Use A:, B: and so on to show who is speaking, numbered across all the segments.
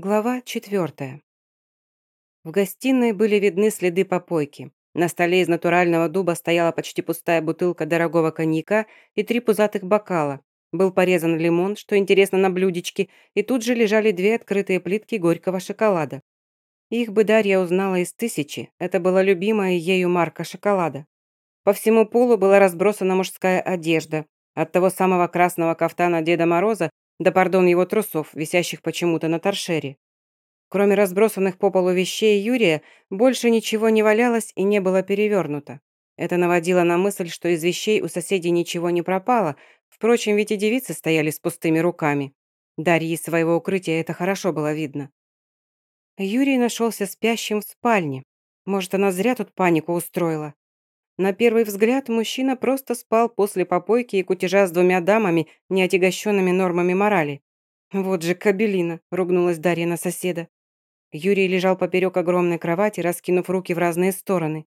A: Глава четвертая. В гостиной были видны следы попойки. На столе из натурального дуба стояла почти пустая бутылка дорогого коньяка и три пузатых бокала. Был порезан лимон, что интересно на блюдечке, и тут же лежали две открытые плитки горького шоколада. Их бы Дарья узнала из тысячи, это была любимая ею марка шоколада. По всему полу была разбросана мужская одежда, от того самого красного кафтана Деда Мороза да пардон его трусов, висящих почему-то на торшере. Кроме разбросанных по полу вещей Юрия, больше ничего не валялось и не было перевернуто. Это наводило на мысль, что из вещей у соседей ничего не пропало, впрочем, ведь и девицы стояли с пустыми руками. Дарье из своего укрытия это хорошо было видно. Юрий нашелся спящим в спальне. Может, она зря тут панику устроила. На первый взгляд мужчина просто спал после попойки и кутежа с двумя дамами, не отягощенными нормами морали. «Вот же кабелина!» – ругнулась Дарья на соседа. Юрий лежал поперек огромной кровати, раскинув руки в разные стороны.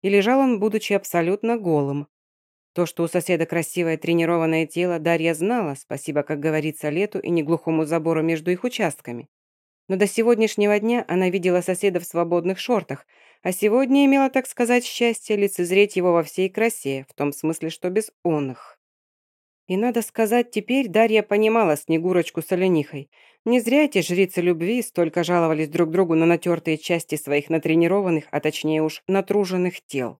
A: И лежал он, будучи абсолютно голым. То, что у соседа красивое тренированное тело, Дарья знала, спасибо, как говорится, лету и неглухому забору между их участками. Но до сегодняшнего дня она видела соседа в свободных шортах – а сегодня имела, так сказать, счастье лицезреть его во всей красе, в том смысле, что без оных. И надо сказать, теперь Дарья понимала Снегурочку с оленихой. Не зря эти жрицы любви столько жаловались друг другу на натертые части своих натренированных, а точнее уж натруженных тел.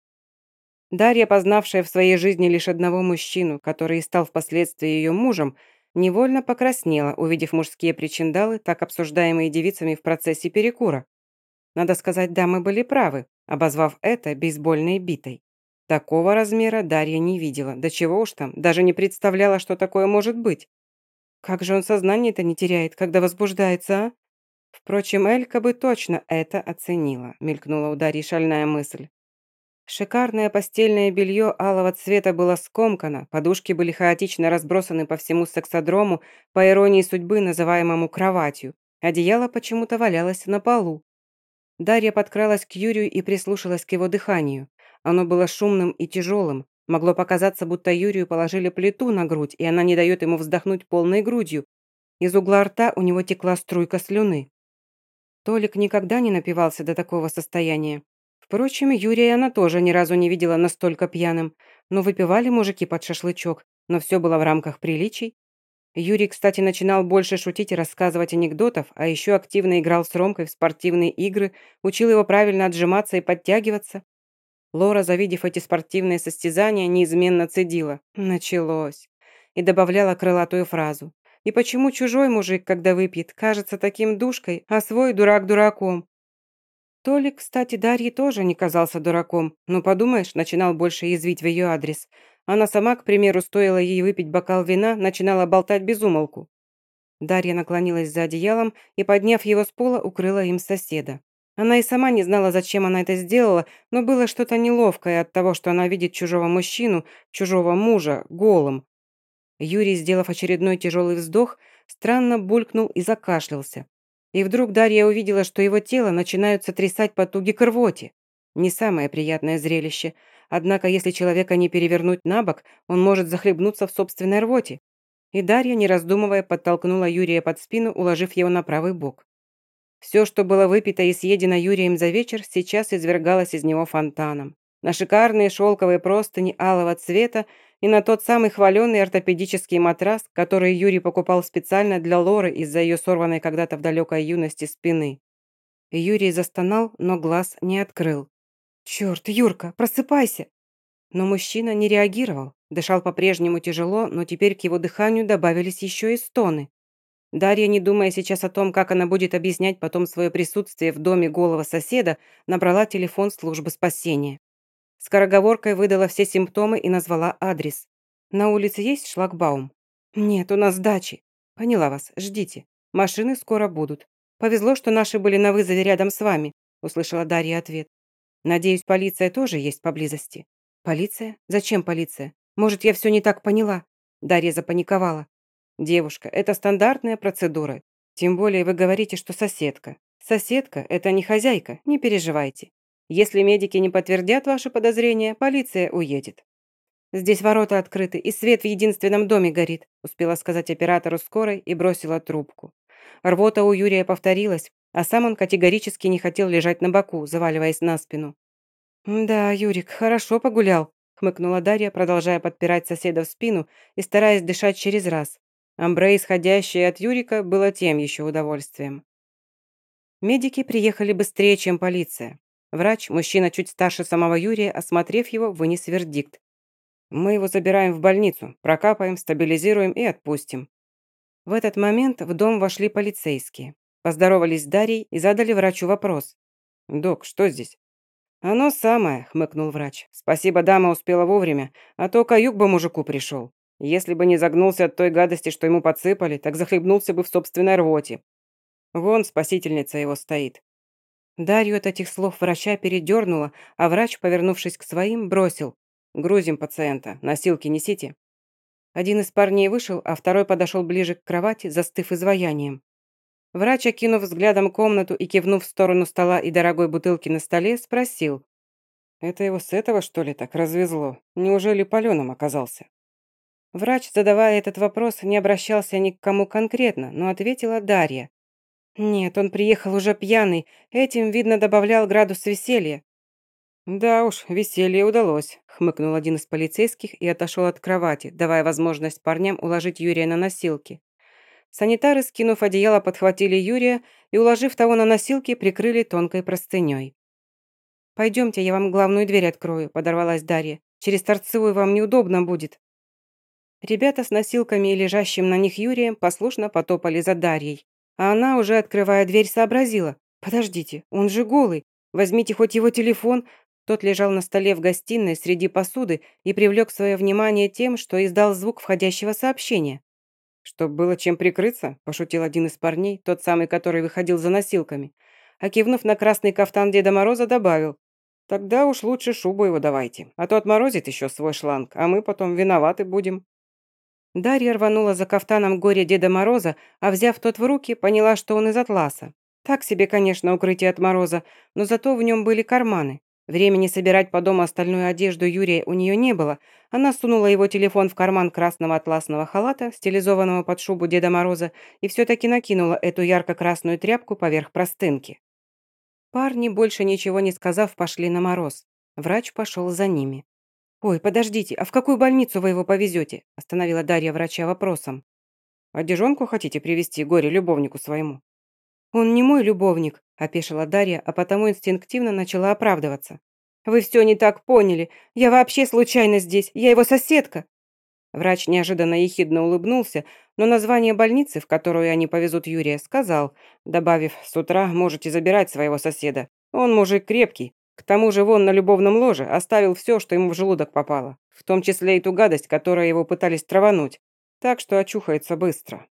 A: Дарья, познавшая в своей жизни лишь одного мужчину, который и стал впоследствии ее мужем, невольно покраснела, увидев мужские причиндалы, так обсуждаемые девицами в процессе перекура. Надо сказать, дамы были правы, обозвав это бейсбольной битой. Такого размера Дарья не видела. Да чего уж там, даже не представляла, что такое может быть. Как же он сознание-то не теряет, когда возбуждается, а? Впрочем, Элька бы точно это оценила, мелькнула у Дарьи шальная мысль. Шикарное постельное белье алого цвета было скомкано, подушки были хаотично разбросаны по всему сексодрому, по иронии судьбы, называемому кроватью. Одеяло почему-то валялось на полу. Дарья подкралась к Юрию и прислушалась к его дыханию. Оно было шумным и тяжелым. Могло показаться, будто Юрию положили плиту на грудь, и она не дает ему вздохнуть полной грудью. Из угла рта у него текла струйка слюны. Толик никогда не напивался до такого состояния. Впрочем, Юрия она тоже ни разу не видела настолько пьяным. Но выпивали мужики под шашлычок, но все было в рамках приличий. Юрий, кстати, начинал больше шутить и рассказывать анекдотов, а еще активно играл с Ромкой в спортивные игры, учил его правильно отжиматься и подтягиваться. Лора, завидев эти спортивные состязания, неизменно цедила «началось» и добавляла крылатую фразу. «И почему чужой мужик, когда выпьет, кажется таким душкой, а свой дурак дураком?» Толик, кстати, Дарье тоже не казался дураком, но, подумаешь, начинал больше язвить в ее адрес – она сама, к примеру, стоило ей выпить бокал вина, начинала болтать без умолку. Дарья наклонилась за одеялом и, подняв его с пола, укрыла им соседа. Она и сама не знала, зачем она это сделала, но было что-то неловкое от того, что она видит чужого мужчину, чужого мужа, голым. Юрий, сделав очередной тяжелый вздох, странно булькнул и закашлялся. И вдруг Дарья увидела, что его тело начинают сотрясать потуги к рвоте. Не самое приятное зрелище – Однако, если человека не перевернуть на бок, он может захлебнуться в собственной рвоте. И Дарья, не раздумывая, подтолкнула Юрия под спину, уложив его на правый бок. Все, что было выпито и съедено Юрием за вечер, сейчас извергалось из него фонтаном. На шикарные шелковые простыни алого цвета и на тот самый хваленный ортопедический матрас, который Юрий покупал специально для Лоры из-за ее сорванной когда-то в далекой юности спины. Юрий застонал, но глаз не открыл. «Черт, Юрка, просыпайся!» Но мужчина не реагировал, дышал по-прежнему тяжело, но теперь к его дыханию добавились еще и стоны. Дарья, не думая сейчас о том, как она будет объяснять потом свое присутствие в доме голого соседа, набрала телефон службы спасения. Скороговоркой выдала все симптомы и назвала адрес. «На улице есть шлагбаум?» «Нет, у нас дачи». «Поняла вас, ждите. Машины скоро будут. Повезло, что наши были на вызове рядом с вами», услышала Дарья ответ. Надеюсь, полиция тоже есть поблизости. Полиция? Зачем полиция? Может, я все не так поняла? Дарья запаниковала. Девушка, это стандартная процедура. Тем более вы говорите, что соседка. Соседка – это не хозяйка, не переживайте. Если медики не подтвердят ваши подозрения, полиция уедет. «Здесь ворота открыты, и свет в единственном доме горит», успела сказать оператору скорой и бросила трубку. Рвота у Юрия повторилась, а сам он категорически не хотел лежать на боку, заваливаясь на спину. «Да, Юрик, хорошо погулял», — хмыкнула Дарья, продолжая подпирать соседа в спину и стараясь дышать через раз. Амбре, исходящее от Юрика, было тем еще удовольствием. Медики приехали быстрее, чем полиция. Врач, мужчина чуть старше самого Юрия, осмотрев его, вынес вердикт. «Мы его забираем в больницу, прокапаем, стабилизируем и отпустим». В этот момент в дом вошли полицейские. Поздоровались с Дарьей и задали врачу вопрос. «Док, что здесь?» «Оно самое», — хмыкнул врач. «Спасибо, дама успела вовремя, а то каюк бы мужику пришел. Если бы не загнулся от той гадости, что ему подсыпали, так захлебнулся бы в собственной рвоте. Вон спасительница его стоит». Дарью от этих слов врача передернула, а врач, повернувшись к своим, бросил. «Грузим пациента. Носилки несите». Один из парней вышел, а второй подошел ближе к кровати, застыв изваянием. Врач, окинув взглядом комнату и кивнув в сторону стола и дорогой бутылки на столе, спросил. «Это его с этого, что ли, так развезло? Неужели паленым оказался?» Врач, задавая этот вопрос, не обращался ни к кому конкретно, но ответила Дарья. Нет, он приехал уже пьяный, этим, видно, добавлял градус веселья. «Да уж, веселье удалось», — хмыкнул один из полицейских и отошел от кровати, давая возможность парням уложить Юрия на носилки. Санитары, скинув одеяло, подхватили Юрия и, уложив того на носилки, прикрыли тонкой простыней. «Пойдемте, я вам главную дверь открою», — подорвалась Дарья. «Через торцевую вам неудобно будет». Ребята с носилками и лежащим на них Юрием послушно потопали за Дарьей. А она, уже открывая дверь, сообразила. «Подождите, он же голый. Возьмите хоть его телефон». Тот лежал на столе в гостиной среди посуды и привлек свое внимание тем, что издал звук входящего сообщения. «Чтоб было чем прикрыться», – пошутил один из парней, тот самый, который выходил за носилками. А кивнув на красный кафтан Деда Мороза, добавил. «Тогда уж лучше шубу его давайте, а то отморозит еще свой шланг, а мы потом виноваты будем». Дарья рванула за кафтаном горе Деда Мороза, а взяв тот в руки, поняла, что он из атласа. Так себе, конечно, укрытие от мороза, но зато в нем были карманы. Времени собирать по дому остальную одежду Юрия у нее не было. Она сунула его телефон в карман красного атласного халата, стилизованного под шубу Деда Мороза, и все-таки накинула эту ярко-красную тряпку поверх простынки. Парни, больше ничего не сказав, пошли на мороз. Врач пошел за ними. «Ой, подождите, а в какую больницу вы его повезете?» остановила Дарья врача вопросом. «Одежонку хотите привезти горе-любовнику своему?» «Он не мой любовник», – опешила Дарья, а потому инстинктивно начала оправдываться. «Вы все не так поняли. Я вообще случайно здесь. Я его соседка». Врач неожиданно ехидно улыбнулся, но название больницы, в которую они повезут Юрия, сказал, добавив, «С утра можете забирать своего соседа. Он мужик крепкий, к тому же вон на любовном ложе оставил все, что ему в желудок попало, в том числе и ту гадость, которой его пытались травануть, так что очухается быстро.